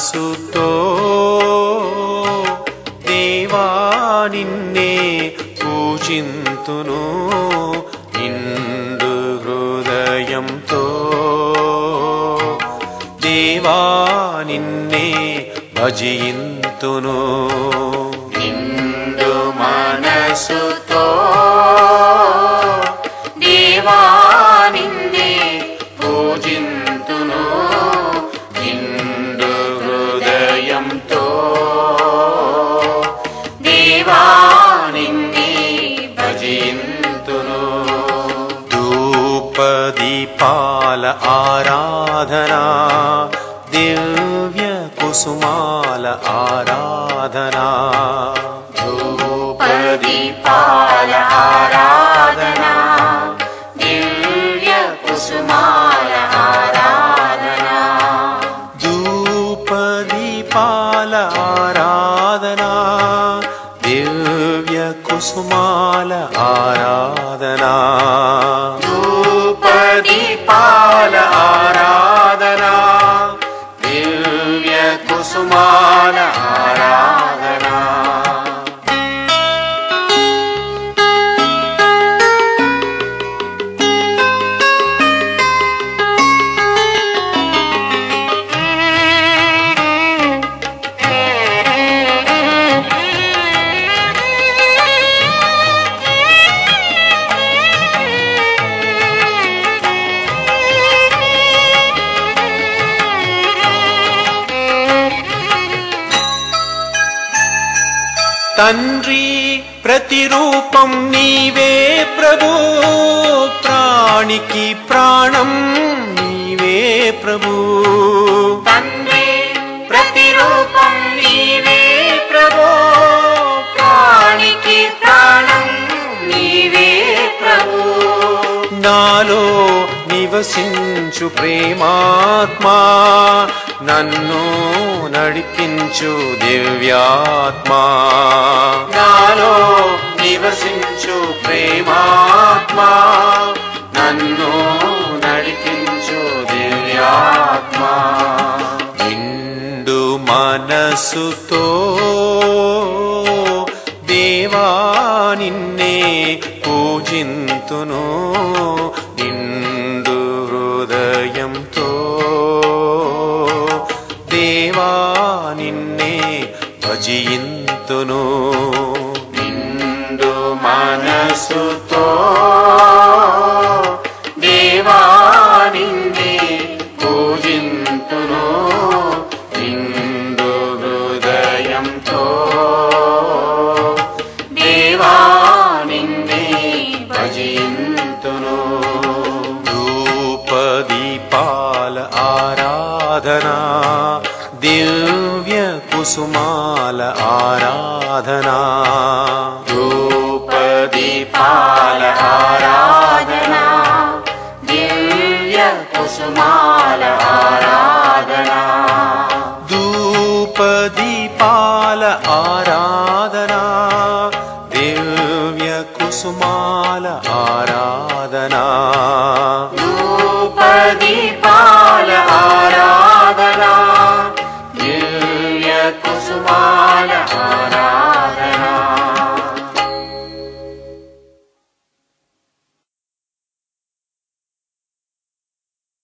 నిండు మనసుతో దేవా నిన్నే పూజింతును. నిండు హృదయంతో దేవా నిన్నే భజింతును. నిండు మనసుతో परिपाल आराधना दिव्यकुसुमाल आराधना। धूपदीपाल आराधना दिव्यकुसुमाल आराधना। धूपदीपाल आराधना दिव्यकुसुमाल आराधना। 아. తండ్రి ప్రతిరూపం నీవే ప్రభు. ప్రాణికి ప్రాణం నీవే ప్రభు. తండ్రి ప్రతిరూపం నీవే ప్రభు. ప్రాణికి ప్రాణం నీవే ప్రభు. నాలో నివసించు ప్రేమాత్మా నన్ను నడిపించు దివ్యాత్మా. నాలో నివసించు ప్రేమాత్మా నన్ను నడిపించు దివ్యాత్మా. నిండు మనసుతో దేవా నిన్నే పూజింతును. सुतो। देवानिन्दे कोजिन्तु नो इन्दुदयन्तो देवानिन्दे भजिन्तु नो धूपदीपाल आराधना दिव्यकुसुमाल आराधना। ीपाल आराधणा दिव्यसुमाल आरागणा धूप आराधना दिव्य